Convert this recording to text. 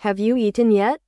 Have you eaten yet?